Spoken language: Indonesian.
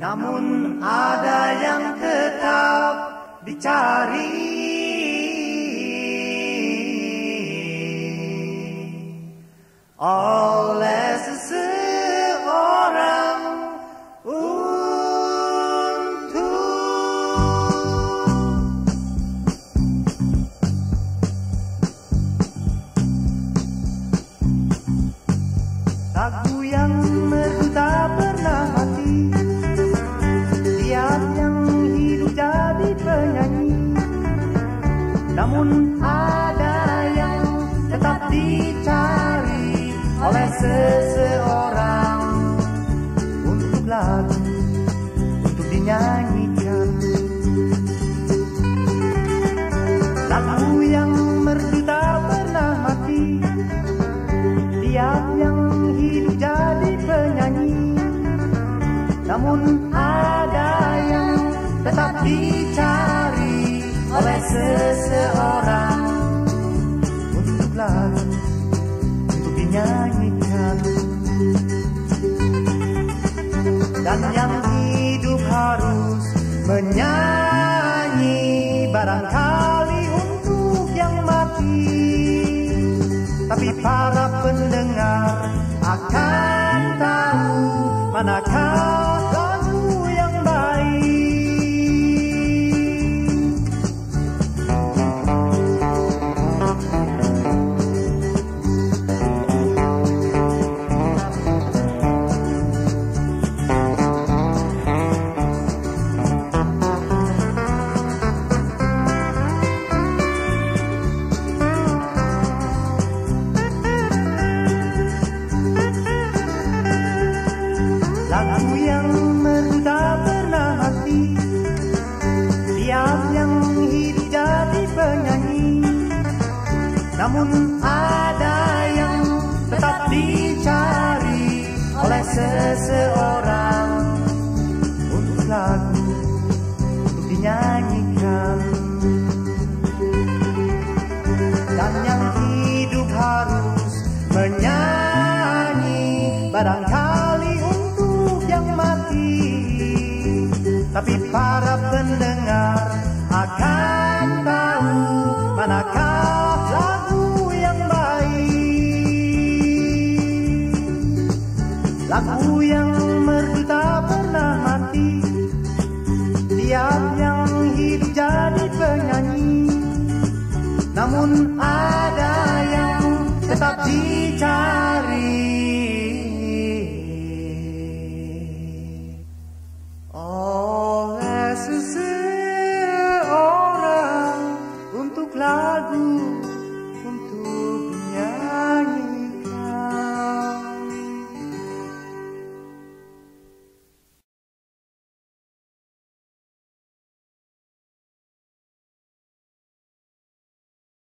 Namun ada yang tetap dicari. Oleh seseorang untuk lagu dicari oleh seseorang. Untuk lagu, untuk dinyanyikan. Lagu yang merdu tak pernah mati. Tiap yang hidup jadi penyanyi. Namun ada yang tetap dicari oleh seseorang Untuk dinyanyikan. Dan yang hidup harus menyanyi Barangkali untuk yang mati. Tapi para pendengar akan tahu manakah Namun ada yang tetap dicari oleh seseorang. Untuk lagu, untuk dinyanyikan. Dan yang hidup harus menyanyi. Barangkali untuk yang mati. Tapi para namun ada yang tetap dicari